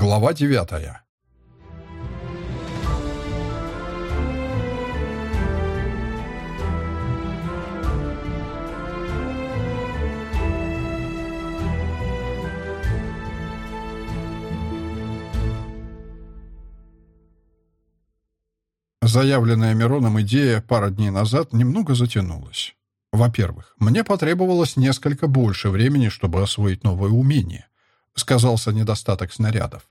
Глава девятая. Заявленная Мироном идея пара дней назад немного затянулась. Во-первых, мне потребовалось несколько больше времени, чтобы освоить новое умение. Сказался недостаток снарядов.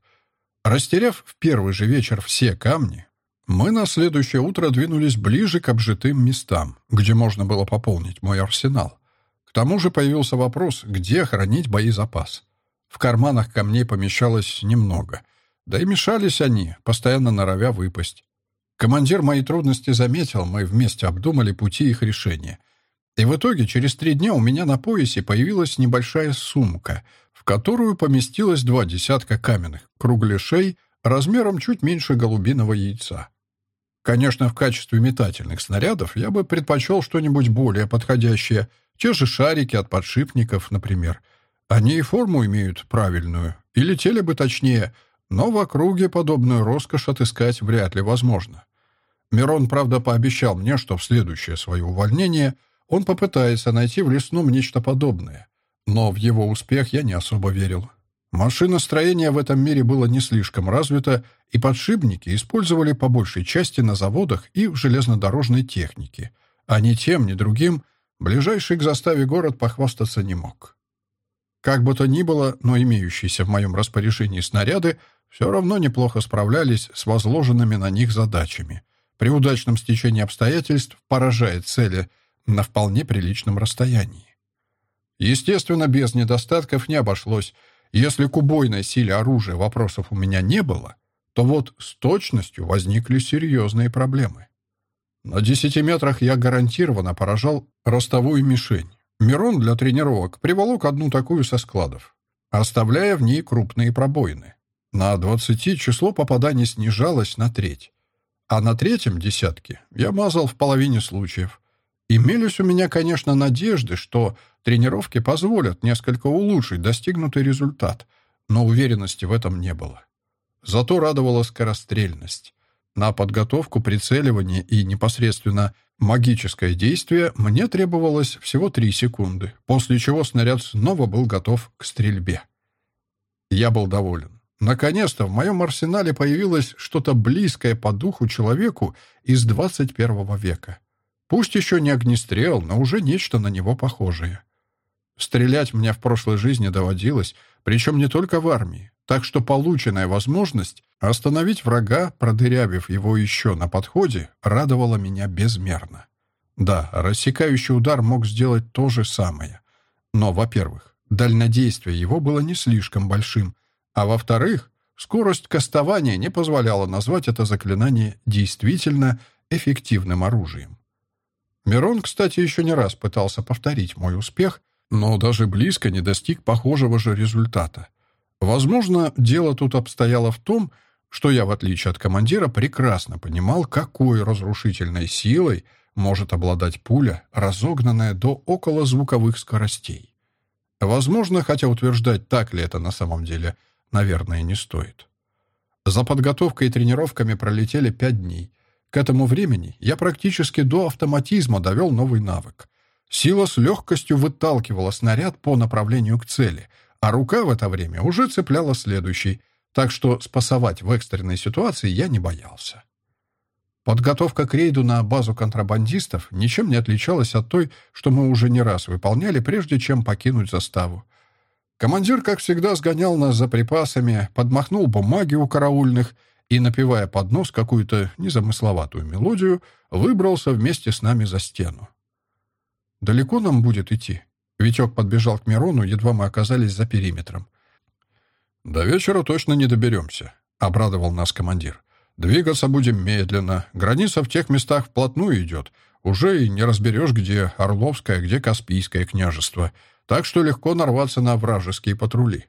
Растеряв в первый же вечер все камни, мы на следующее утро двинулись ближе к обжитым местам, где можно было пополнить мой арсенал. К тому же появился вопрос, где хранить боезапас. В карманах камней помещалось немного, да и мешались они, постоянно норовя выпасть. Командир мои трудности заметил, мы вместе обдумали пути их решения. И в итоге через три дня у меня на поясе появилась небольшая сумка, которую поместилось два десятка каменных кругляшей размером чуть меньше голубиного яйца. Конечно, в качестве метательных снарядов я бы предпочел что-нибудь более подходящее, те же шарики от подшипников, например. Они и форму имеют правильную, и летели бы точнее, но в округе подобную роскошь отыскать вряд ли возможно. Мирон, правда, пообещал мне, что в следующее свое увольнение он попытается найти в лесном нечто подобное. Но в его успех я не особо верил. Машиностроение в этом мире было не слишком развито, и подшипники использовали по большей части на заводах и в железнодорожной технике, а ни тем, ни другим ближайший к заставе город похвастаться не мог. Как бы то ни было, но имеющиеся в моем распоряжении снаряды все равно неплохо справлялись с возложенными на них задачами. При удачном стечении обстоятельств поражает цели на вполне приличном расстоянии. Естественно, без недостатков не обошлось. Если к убойной силе оружия вопросов у меня не было, то вот с точностью возникли серьезные проблемы. На десяти метрах я гарантированно поражал ростовую мишень. Мирон для тренировок приволок одну такую со складов, оставляя в ней крупные пробоины. На двадцати число попаданий снижалось на треть. А на третьем десятке я мазал в половине случаев. Имелись у меня, конечно, надежды, что тренировки позволят несколько улучшить достигнутый результат, но уверенности в этом не было. Зато радовала скорострельность. На подготовку, прицеливание и непосредственно магическое действие мне требовалось всего три секунды, после чего снаряд снова был готов к стрельбе. Я был доволен. Наконец-то в моем арсенале появилось что-то близкое по духу человеку из 21 века. Пусть еще не огнестрел, но уже нечто на него похожее. Стрелять мне в прошлой жизни доводилось, причем не только в армии, так что полученная возможность остановить врага, продырявив его еще на подходе, радовала меня безмерно. Да, рассекающий удар мог сделать то же самое. Но, во-первых, дальнодействие его было не слишком большим, а во-вторых, скорость кастования не позволяла назвать это заклинание действительно эффективным оружием. Мирон, кстати, еще не раз пытался повторить мой успех, но даже близко не достиг похожего же результата. Возможно, дело тут обстояло в том, что я, в отличие от командира, прекрасно понимал, какой разрушительной силой может обладать пуля, разогнанная до околозвуковых скоростей. Возможно, хотя утверждать, так ли это на самом деле, наверное, не стоит. За подготовкой и тренировками пролетели пять дней. К этому времени я практически до автоматизма довел новый навык. Сила с легкостью выталкивала снаряд по направлению к цели, а рука в это время уже цепляла следующий, так что спасовать в экстренной ситуации я не боялся. Подготовка к рейду на базу контрабандистов ничем не отличалась от той, что мы уже не раз выполняли, прежде чем покинуть заставу. Командир, как всегда, сгонял нас за припасами, подмахнул бумаги у караульных и, напевая под нос какую-то незамысловатую мелодию, выбрался вместе с нами за стену. «Далеко нам будет идти?» Витек подбежал к Мирону, едва мы оказались за периметром. «До вечера точно не доберемся», — обрадовал нас командир. «Двигаться будем медленно. Граница в тех местах вплотную идет. Уже и не разберешь, где Орловское, где Каспийское княжество так что легко нарваться на вражеские патрули.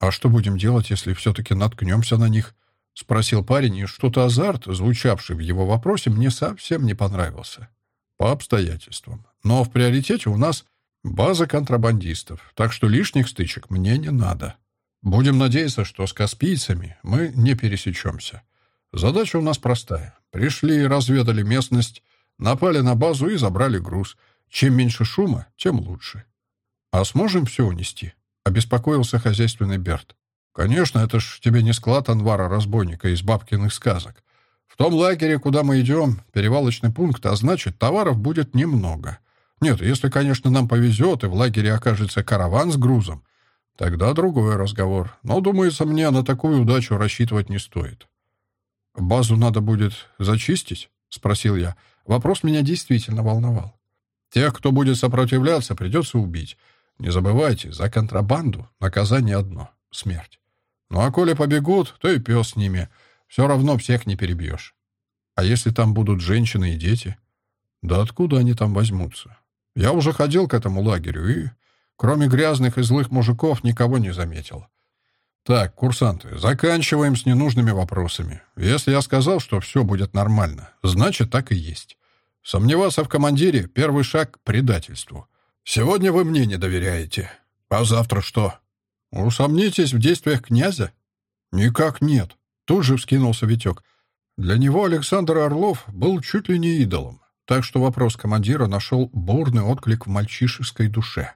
«А что будем делать, если все-таки наткнемся на них?» — спросил парень, и что-то азарт, звучавший в его вопросе, мне совсем не понравился. «По обстоятельствам. Но в приоритете у нас база контрабандистов, так что лишних стычек мне не надо». Будем надеяться, что с каспийцами мы не пересечемся. Задача у нас простая. Пришли, разведали местность, напали на базу и забрали груз. Чем меньше шума, тем лучше. А сможем все унести? Обеспокоился хозяйственный Берт. Конечно, это ж тебе не склад Анвара-разбойника из бабкиных сказок. В том лагере, куда мы идем, перевалочный пункт, а значит, товаров будет немного. Нет, если, конечно, нам повезет, и в лагере окажется караван с грузом, тогда другой разговор. Но, думается, мне на такую удачу рассчитывать не стоит. «Базу надо будет зачистить?» — спросил я. Вопрос меня действительно волновал. «Тех, кто будет сопротивляться, придется убить. Не забывайте, за контрабанду наказание одно — смерть. Ну а коли побегут, то и пес с ними. Все равно всех не перебьешь. А если там будут женщины и дети? Да откуда они там возьмутся? Я уже ходил к этому лагерю и, кроме грязных и злых мужиков, никого не заметил. Так, курсанты, заканчиваем с ненужными вопросами. Если я сказал, что все будет нормально, значит, так и есть. Сомневаться в командире — первый шаг к предательству. Сегодня вы мне не доверяете. А завтра что? Усомнитесь в действиях князя? Никак нет. Тут же вскинулся Витек. Для него Александр Орлов был чуть ли не идолом, так что вопрос командира нашел бурный отклик в мальчишеской душе.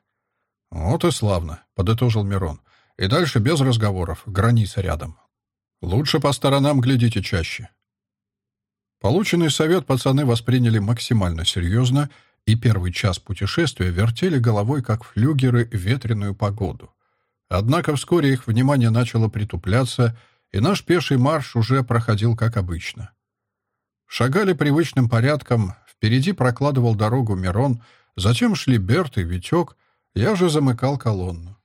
«Вот и славно», — подытожил Мирон. И дальше без разговоров, граница рядом. Лучше по сторонам глядите чаще. Полученный совет пацаны восприняли максимально серьезно и первый час путешествия вертели головой, как флюгеры, ветреную погоду. Однако вскоре их внимание начало притупляться, и наш пеший марш уже проходил как обычно. Шагали привычным порядком, впереди прокладывал дорогу Мирон, затем шли Берт и Витек, я же замыкал колонну.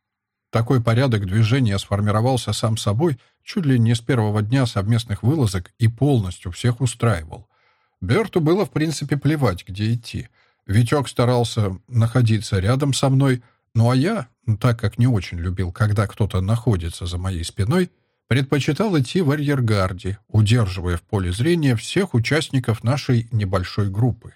Такой порядок движения сформировался сам собой чуть ли не с первого дня совместных вылазок и полностью всех устраивал. Берту было, в принципе, плевать, где идти. Витек старался находиться рядом со мной, ну а я, так как не очень любил, когда кто-то находится за моей спиной, предпочитал идти в арьергарде, удерживая в поле зрения всех участников нашей небольшой группы.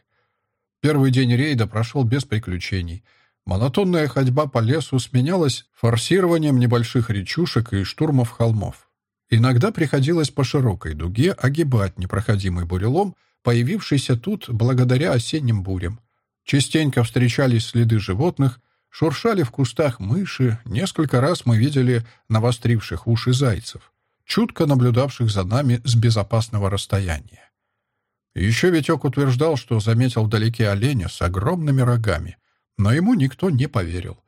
Первый день рейда прошел без приключений — Монотонная ходьба по лесу сменялась форсированием небольших речушек и штурмов холмов. Иногда приходилось по широкой дуге огибать непроходимый бурелом, появившийся тут благодаря осенним бурям. Частенько встречались следы животных, шуршали в кустах мыши, несколько раз мы видели навостривших уши зайцев, чутко наблюдавших за нами с безопасного расстояния. Еще Витек утверждал, что заметил вдалеке оленя с огромными рогами, но ему никто не поверил.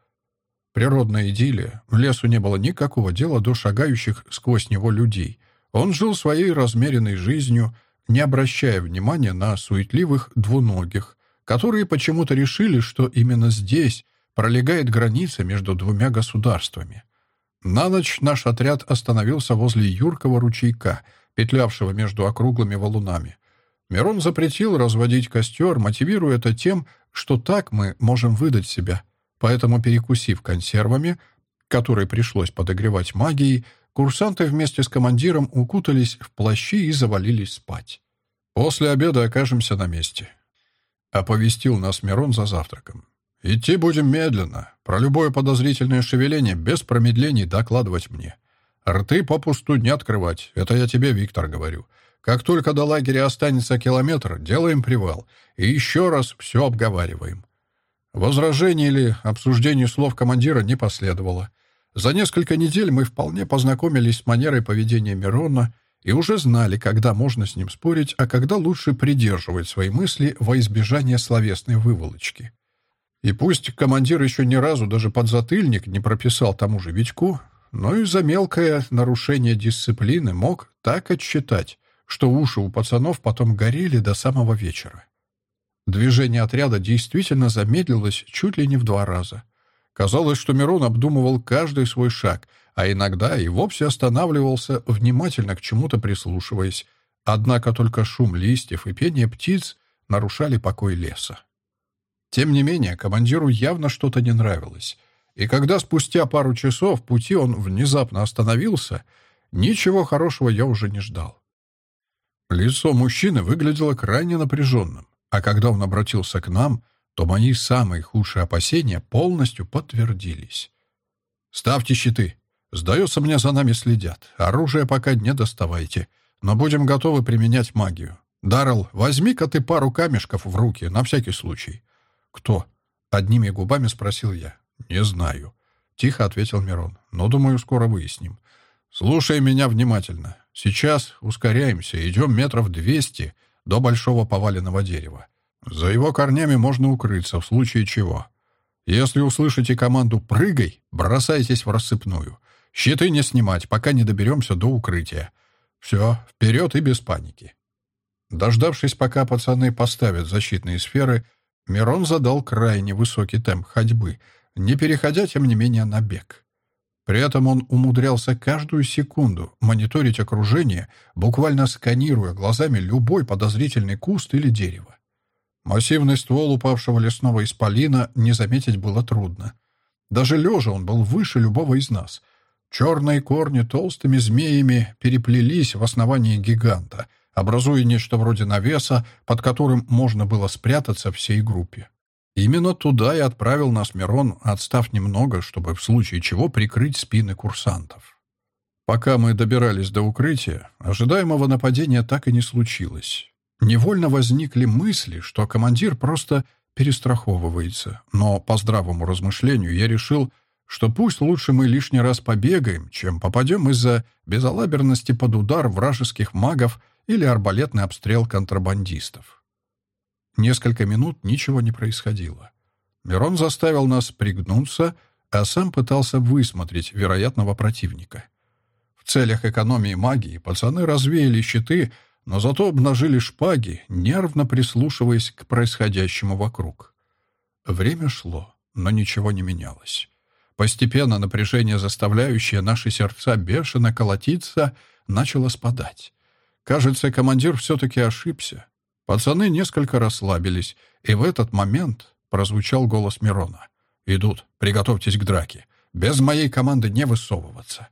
Природная идиллия. Лесу не было никакого дела до шагающих сквозь него людей. Он жил своей размеренной жизнью, не обращая внимания на суетливых двуногих, которые почему-то решили, что именно здесь пролегает граница между двумя государствами. На ночь наш отряд остановился возле юркого ручейка, петлявшего между округлыми валунами. Мирон запретил разводить костер, мотивируя это тем, что так мы можем выдать себя. Поэтому, перекусив консервами, которые пришлось подогревать магией, курсанты вместе с командиром укутались в плащи и завалились спать. «После обеда окажемся на месте», — оповестил нас Мирон за завтраком. «Идти будем медленно. Про любое подозрительное шевеление без промедлений докладывать мне. Рты попусту не открывать. Это я тебе, Виктор, говорю. Как только до лагеря останется километр, делаем привал и еще раз все обговариваем. Возражений или обсуждений слов командира не последовало. За несколько недель мы вполне познакомились с манерой поведения Мирона и уже знали, когда можно с ним спорить, а когда лучше придерживать свои мысли во избежание словесной выволочки. И пусть командир еще ни разу даже подзатыльник не прописал тому же Витьку, но и за мелкое нарушение дисциплины мог так отсчитать, что уши у пацанов потом горели до самого вечера. Движение отряда действительно замедлилось чуть ли не в два раза. Казалось, что Мирон обдумывал каждый свой шаг, а иногда и вовсе останавливался, внимательно к чему-то прислушиваясь. Однако только шум листьев и пение птиц нарушали покой леса. Тем не менее, командиру явно что-то не нравилось. И когда спустя пару часов пути он внезапно остановился, ничего хорошего я уже не ждал. Лицо мужчины выглядело крайне напряженным, а когда он обратился к нам, то мои самые худшие опасения полностью подтвердились. «Ставьте щиты!» Сдается мне, за нами следят. Оружие пока не доставайте, но будем готовы применять магию. Даррелл, возьми-ка ты пару камешков в руки, на всякий случай». «Кто?» — одними губами спросил я. «Не знаю», — тихо ответил Мирон. «Но, думаю, скоро выясним. Слушай меня внимательно. Сейчас ускоряемся, идем метров двести до большого поваленного дерева. За его корнями можно укрыться, в случае чего. Если услышите команду «прыгай», бросайтесь в рассыпную. Щиты не снимать, пока не доберемся до укрытия. Все, вперед и без паники. Дождавшись, пока пацаны поставят защитные сферы, Мирон задал крайне высокий темп ходьбы, не переходя, тем не менее, на бег. При этом он умудрялся каждую секунду мониторить окружение, буквально сканируя глазами любой подозрительный куст или дерево. Массивный ствол упавшего лесного исполина не заметить было трудно. Даже лежа он был выше любого из нас. Черные корни толстыми змеями переплелись в основании гиганта, образуя нечто вроде навеса, под которым можно было спрятаться всей группе. Именно туда и отправил нас Мирон, отстав немного, чтобы в случае чего прикрыть спины курсантов. Пока мы добирались до укрытия, ожидаемого нападения так и не случилось. Невольно возникли мысли, что командир просто перестраховывается, но по здравому размышлению я решил, что пусть лучше мы лишний раз побегаем, чем попадем из-за безалаберности под удар вражеских магов или арбалетный обстрел контрабандистов. Несколько минут ничего не происходило. Мирон заставил нас пригнуться, а сам пытался высмотреть вероятного противника. В целях экономии магии пацаны развеяли щиты, но зато обнажили шпаги, нервно прислушиваясь к происходящему вокруг. Время шло, но ничего не менялось. Постепенно напряжение, заставляющее наши сердца бешено колотиться, начало спадать. Кажется, командир все-таки ошибся. Пацаны несколько расслабились, и в этот момент прозвучал голос Мирона. «Идут, приготовьтесь к драке. Без моей команды не высовываться».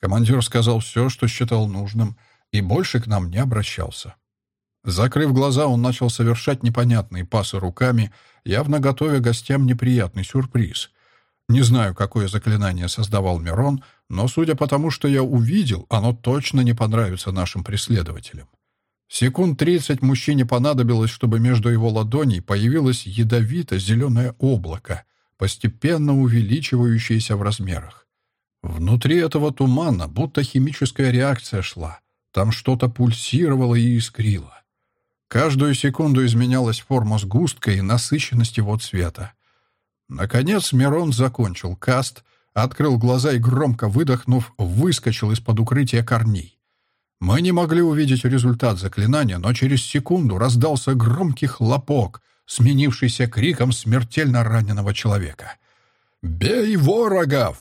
Командир сказал все, что считал нужным — и больше к нам не обращался. Закрыв глаза, он начал совершать непонятные пасы руками, явно готовя гостям неприятный сюрприз. Не знаю, какое заклинание создавал Мирон, но, судя по тому, что я увидел, оно точно не понравится нашим преследователям. Секунд тридцать мужчине понадобилось, чтобы между его ладоней появилось ядовито-зеленое облако, постепенно увеличивающееся в размерах. Внутри этого тумана будто химическая реакция шла — там что-то пульсировало и искрило. Каждую секунду изменялась форма сгустка и насыщенность его цвета. Наконец Мирон закончил каст, открыл глаза и, громко выдохнув, выскочил из-под укрытия корней. Мы не могли увидеть результат заклинания, но через секунду раздался громкий хлопок, сменившийся криком смертельно раненого человека. «Бей ворогов!»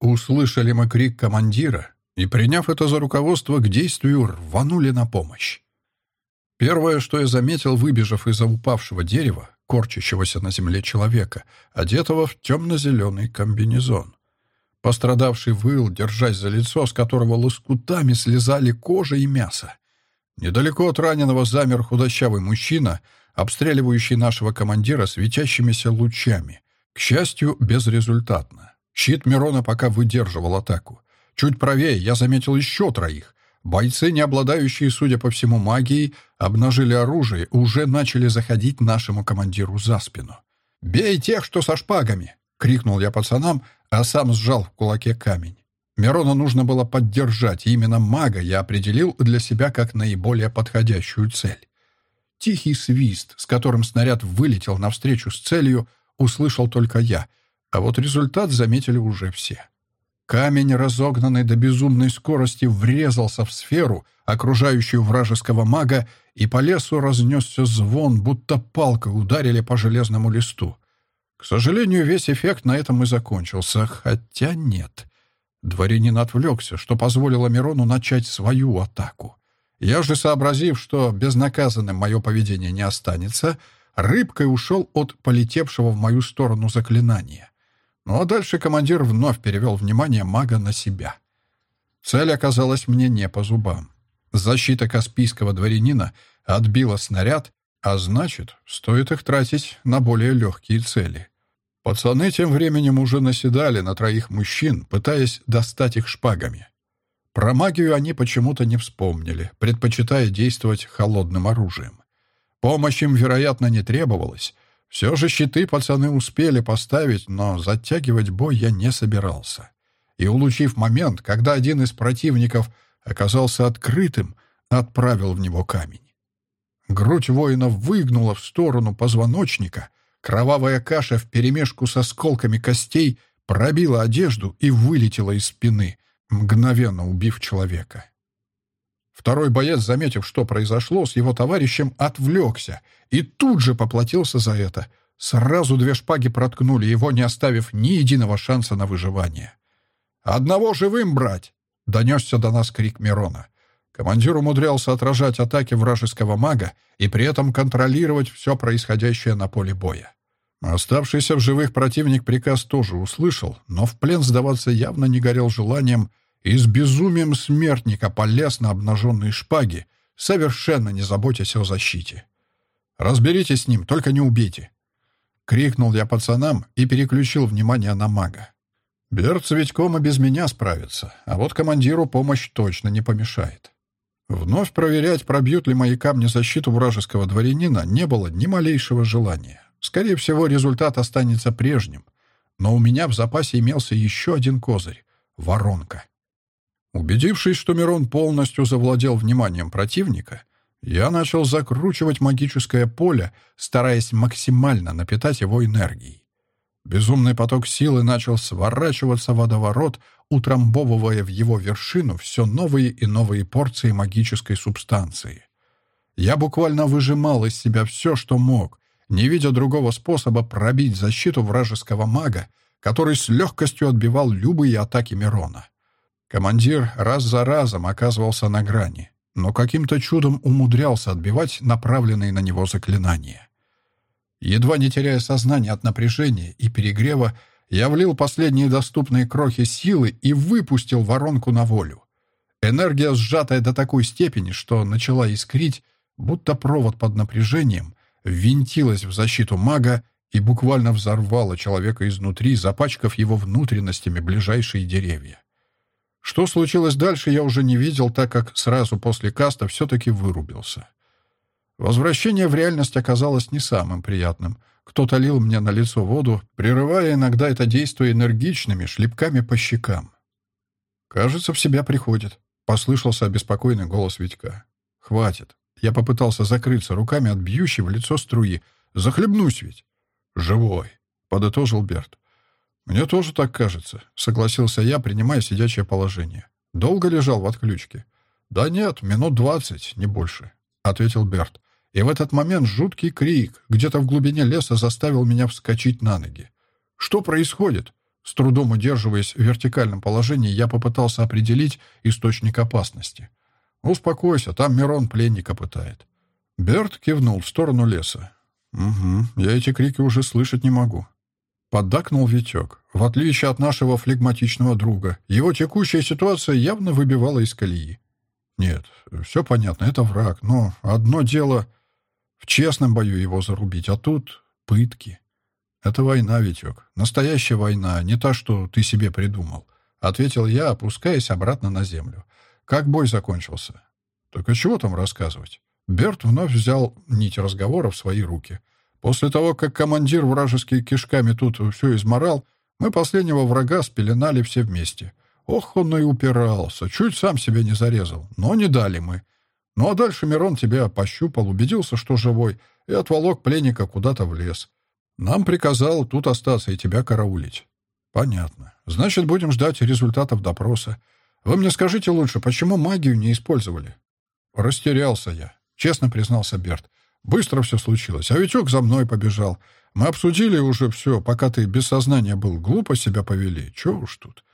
Услышали мы крик командира, и, приняв это за руководство к действию, рванули на помощь. Первое, что я заметил, выбежав из-за упавшего дерева, корчащегося на земле человека, одетого в темно-зеленый комбинезон. Пострадавший выл, держась за лицо, с которого лоскутами слезали кожа и мясо. Недалеко от раненого замер худощавый мужчина, обстреливающий нашего командира светящимися лучами. К счастью, безрезультатно. Щит Мирона пока выдерживал атаку. Чуть правее я заметил еще троих. Бойцы, не обладающие, судя по всему, магией, обнажили оружие и уже начали заходить нашему командиру за спину. «Бей тех, что со шпагами!» — крикнул я пацанам, а сам сжал в кулаке камень. Мирона нужно было поддержать, именно мага я определил для себя как наиболее подходящую цель. Тихий свист, с которым снаряд вылетел навстречу с целью, услышал только я, а вот результат заметили уже все. Камень, разогнанный до безумной скорости, врезался в сферу, окружающую вражеского мага, и по лесу разнесся звон, будто палкой ударили по железному листу. К сожалению, весь эффект на этом и закончился, хотя нет. Дворянин отвлекся, что позволило Мирону начать свою атаку. Я же, сообразив, что безнаказанным мое поведение не останется, рыбкой ушел от полетевшего в мою сторону заклинания. Ну а дальше командир вновь перевел внимание мага на себя. Цель оказалась мне не по зубам. Защита каспийского дворянина отбила снаряд, а значит, стоит их тратить на более легкие цели. Пацаны тем временем уже наседали на троих мужчин, пытаясь достать их шпагами. Про магию они почему-то не вспомнили, предпочитая действовать холодным оружием. Помощь им, вероятно, не требовалась. Все же щиты пацаны успели поставить, но затягивать бой я не собирался. И, улучив момент, когда один из противников оказался открытым, отправил в него камень. Грудь воина выгнула в сторону позвоночника, кровавая каша вперемешку с осколками костей пробила одежду и вылетела из спины, мгновенно убив человека. Второй боец, заметив, что произошло, с его товарищем отвлекся и тут же поплатился за это. Сразу две шпаги проткнули его, не оставив ни единого шанса на выживание. «Одного живым брать!» — донесся до нас крик Мирона. Командир умудрялся отражать атаки вражеского мага и при этом контролировать все происходящее на поле боя. Оставшийся в живых противник приказ тоже услышал, но в плен сдаваться явно не горел желанием и с безумием смертника полез на обнаженные шпаги, совершенно не заботясь о защите. «Разберитесь с ним, только не убейте!» Крикнул я пацанам и переключил внимание на мага. Берт с Витьком и без меня справится, а вот командиру помощь точно не помешает. Вновь проверять, пробьют ли мои камни защиту вражеского дворянина, не было ни малейшего желания. Скорее всего, результат останется прежним. Но у меня в запасе имелся еще один козырь — воронка. Убедившись, что Мирон полностью завладел вниманием противника, я начал закручивать магическое поле, стараясь максимально напитать его энергией. Безумный поток силы начал сворачиваться в водоворот, утрамбовывая в его вершину все новые и новые порции магической субстанции. Я буквально выжимал из себя все, что мог, не видя другого способа пробить защиту вражеского мага, который с легкостью отбивал любые атаки Мирона. Командир раз за разом оказывался на грани, но каким-то чудом умудрялся отбивать направленные на него заклинания. Едва не теряя сознание от напряжения и перегрева, я влил последние доступные крохи силы и выпустил воронку на волю. Энергия, сжатая до такой степени, что начала искрить, будто провод под напряжением, ввинтилась в защиту мага и буквально взорвала человека изнутри, запачкав его внутренностями ближайшие деревья. Что случилось дальше, я уже не видел, так как сразу после каста все-таки вырубился. Возвращение в реальность оказалось не самым приятным. Кто-то лил мне на лицо воду, прерывая иногда это действие энергичными шлепками по щекам. «Кажется, в себя приходит», — послышался обеспокоенный голос Витька. «Хватит». Я попытался закрыться руками от бьющей в лицо струи. «Захлебнусь ведь». «Живой», — подытожил Берт. «Мне тоже так кажется», — согласился я, принимая сидячее положение. «Долго лежал в отключке?» «Да нет, минут двадцать, не больше», — ответил Берт. И в этот момент жуткий крик где-то в глубине леса заставил меня вскочить на ноги. «Что происходит?» С трудом удерживаясь в вертикальном положении, я попытался определить источник опасности. «Успокойся, там Мирон пленника пытает». Берт кивнул в сторону леса. «Угу, я эти крики уже слышать не могу». Поддакнул Витек. В отличие от нашего флегматичного друга, его текущая ситуация явно выбивала из колеи. Нет, все понятно, это враг, но одно дело в честном бою его зарубить, а тут пытки. Это война, Витек. Настоящая война, не та, что ты себе придумал. Ответил я, опускаясь обратно на землю. Как бой закончился? А чего там рассказывать? Берт вновь взял нить разговора в свои руки. После того, как командир вражеские кишками тут все изморал, мы последнего врага спеленали все вместе. Ох, он и упирался, чуть сам себя не зарезал, но не дали мы. Ну а дальше Мирон тебя пощупал, убедился, что живой, и отволок пленника куда-то в лес. Нам приказал тут остаться и тебя караулить. Понятно. Значит, будем ждать результатов допроса. Вы мне скажите лучше, почему магию не использовали? Растерялся я, честно признался Берт. Быстро все случилось, а Витек за мной побежал. Мы обсудили уже все, пока ты без сознания был. Глупо себя повели. Чего уж тут.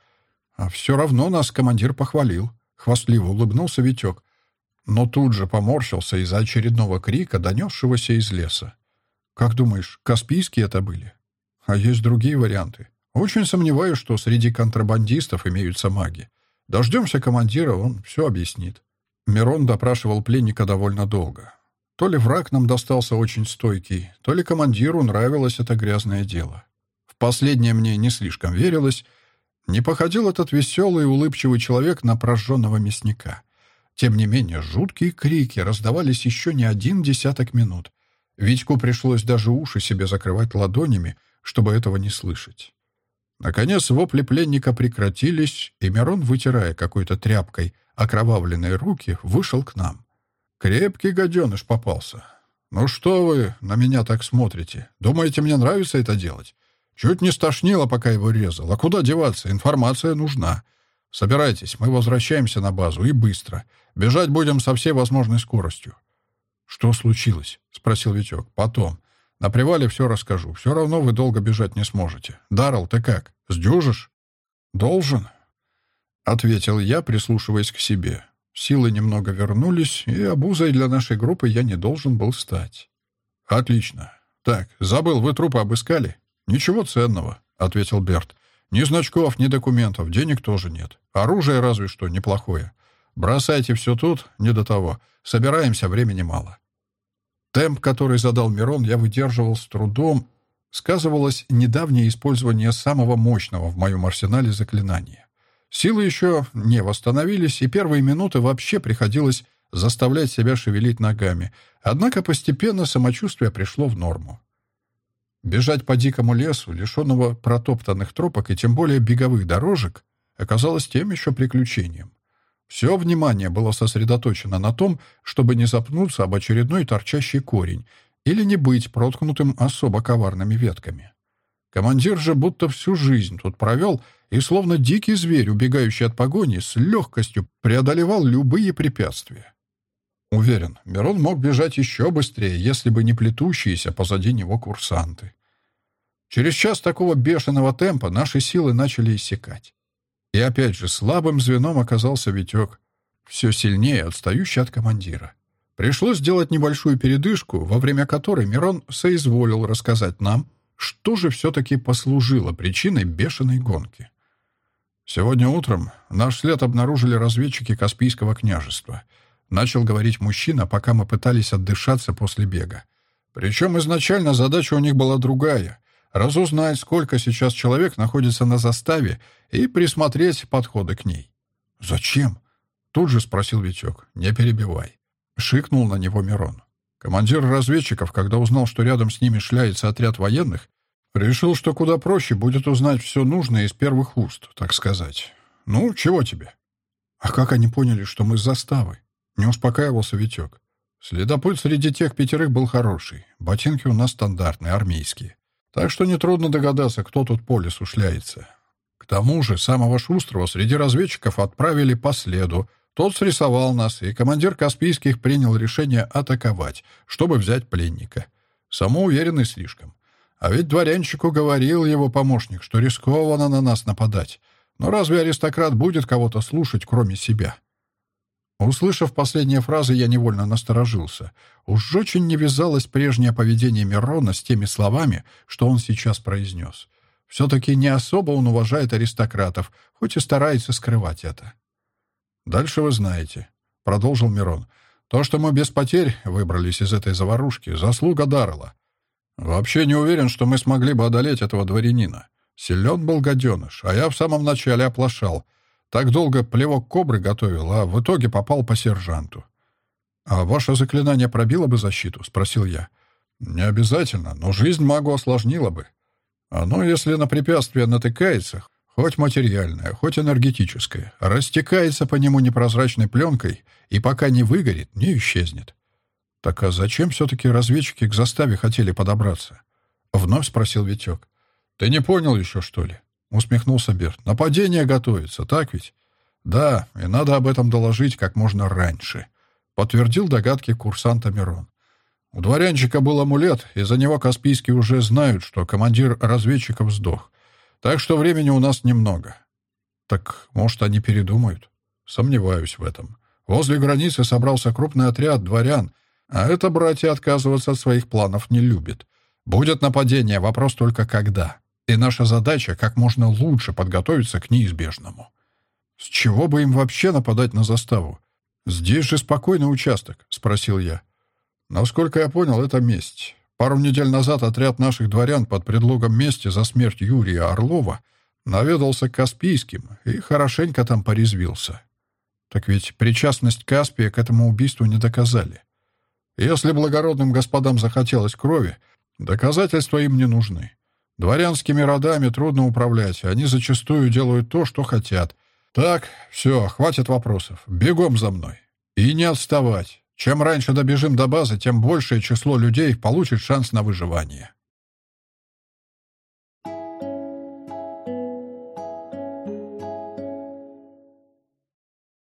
А все равно нас командир похвалил. Хвастливо улыбнулся Витек но тут же поморщился из-за очередного крика, донесшегося из леса. «Как думаешь, Каспийские это были?» «А есть другие варианты. Очень сомневаюсь, что среди контрабандистов имеются маги. Дождемся командира, он все объяснит». Мирон допрашивал пленника довольно долго. То ли враг нам достался очень стойкий, то ли командиру нравилось это грязное дело. В последнее мне не слишком верилось. Не походил этот веселый и улыбчивый человек на прожженного мясника. Тем не менее, жуткие крики раздавались еще не один десяток минут. Витьку пришлось даже уши себе закрывать ладонями, чтобы этого не слышать. Наконец вопли пленника прекратились, и Мирон, вытирая какой-то тряпкой окровавленные руки, вышел к нам. Крепкий гаденыш попался. «Ну что вы на меня так смотрите? Думаете, мне нравится это делать? Чуть не стошнило, пока его резал. А куда деваться? Информация нужна. Собирайтесь, мы возвращаемся на базу, и быстро. Бежать будем со всей возможной скоростью». «Что случилось?» — спросил Витек. «Потом. На привале все расскажу. Все равно вы долго бежать не сможете. Даррел, ты как? Сдюжишь?» «Должен», — ответил я, прислушиваясь к себе. Силы немного вернулись, и обузой для нашей группы я не должен был стать. «Отлично. Так, забыл, вы трупы обыскали?» «Ничего ценного», — ответил Берт. «Ни значков, ни документов, денег тоже нет. Оружие разве что неплохое. Бросайте все тут, не до того. Собираемся, времени мало». Темп, который задал Мирон, я выдерживал с трудом. Сказывалось недавнее использование самого мощного в моем арсенале заклинания. Силы еще не восстановились, и первые минуты вообще приходилось заставлять себя шевелить ногами. Однако постепенно самочувствие пришло в норму. Бежать по дикому лесу, лишенного протоптанных тропок и тем более беговых дорожек, оказалось тем еще приключением. Все внимание было сосредоточено на том, чтобы не запнуться об очередной торчащий корень или не быть проткнутым особо коварными ветками. Командир же будто всю жизнь тут провел и, словно дикий зверь, убегающий от погони, с легкостью преодолевал любые препятствия. Уверен, Мирон мог бежать еще быстрее, если бы не плетущиеся позади него курсанты. Через час такого бешеного темпа наши силы начали иссякать. И опять же слабым звеном оказался Витек, все сильнее отстающий от командира. Пришлось сделать небольшую передышку, во время которой Мирон соизволил рассказать нам, что же все-таки послужило причиной бешеной гонки. Сегодня утром наш след обнаружили разведчики Каспийского княжества — Начал говорить мужчина, пока мы пытались отдышаться после бега. Причем изначально задача у них была другая — разузнать, сколько сейчас человек находится на заставе и присмотреть подходы к ней. «Зачем?» — тут же спросил Витек. «Не перебивай». Шикнул на него Мирон. Командир разведчиков, когда узнал, что рядом с ними шляется отряд военных, решил, что куда проще будет узнать все нужное из первых уст, так сказать. «Ну, чего тебе?» «А как они поняли, что мы с заставы?» Не успокаивался Витек. Следопыт среди тех пятерых был хороший. Ботинки у нас стандартные, армейские. Так что нетрудно догадаться, кто тут по лесу шляется. К тому же самого шустрого среди разведчиков отправили по следу. Тот срисовал нас, и командир Каспийских принял решение атаковать, чтобы взять пленника. Самоуверенный слишком. А ведь дворянчику говорил его помощник, что рискованно на нас нападать. Но разве аристократ будет кого-то слушать, кроме себя? Услышав последние фразы, я невольно насторожился. Уж очень не вязалось прежнее поведение Мирона с теми словами, что он сейчас произнес. Все-таки не особо он уважает аристократов, хоть и старается скрывать это. «Дальше вы знаете», — продолжил Мирон. «То, что мы без потерь выбрались из этой заварушки, заслуга Даррелла. Вообще не уверен, что мы смогли бы одолеть этого дворянина. Силен был гаденыш, а я в самом начале оплошал. Так долго плевок кобры готовил, а в итоге попал по сержанту. «А ваше заклинание пробило бы защиту?» — спросил я. «Не обязательно, но жизнь магу осложнило бы. Оно, если на препятствие натыкается, хоть материальное, хоть энергетическое, растекается по нему непрозрачной пленкой и пока не выгорит, не исчезнет». «Так а зачем все-таки разведчики к заставе хотели подобраться?» — вновь спросил Витек. «Ты не понял еще, что ли?» Усмехнулся Берт. «Нападение готовится, так ведь?» «Да, и надо об этом доложить как можно раньше», — подтвердил догадки курсанта Мирон. «У дворянчика был амулет, и за него Каспийские уже знают, что командир разведчиков сдох. Так что времени у нас немного». «Так, может, они передумают?» «Сомневаюсь в этом. Возле границы собрался крупный отряд дворян, а это братья отказываться от своих планов не любят. Будет нападение, вопрос только когда». И наша задача — как можно лучше подготовиться к неизбежному. С чего бы им вообще нападать на заставу? Здесь же спокойный участок, — спросил я. Насколько я понял, это месть. Пару недель назад отряд наших дворян под предлогом мести за смерть Юрия Орлова наведался к Каспийским и хорошенько там порезвился. Так ведь причастность Каспия к этому убийству не доказали. Если благородным господам захотелось крови, доказательства им не нужны. Дворянскими родами трудно управлять, они зачастую делают то, что хотят. Так, все, хватит вопросов. Бегом за мной. И не отставать. Чем раньше добежим до базы, тем большее число людей получит шанс на выживание.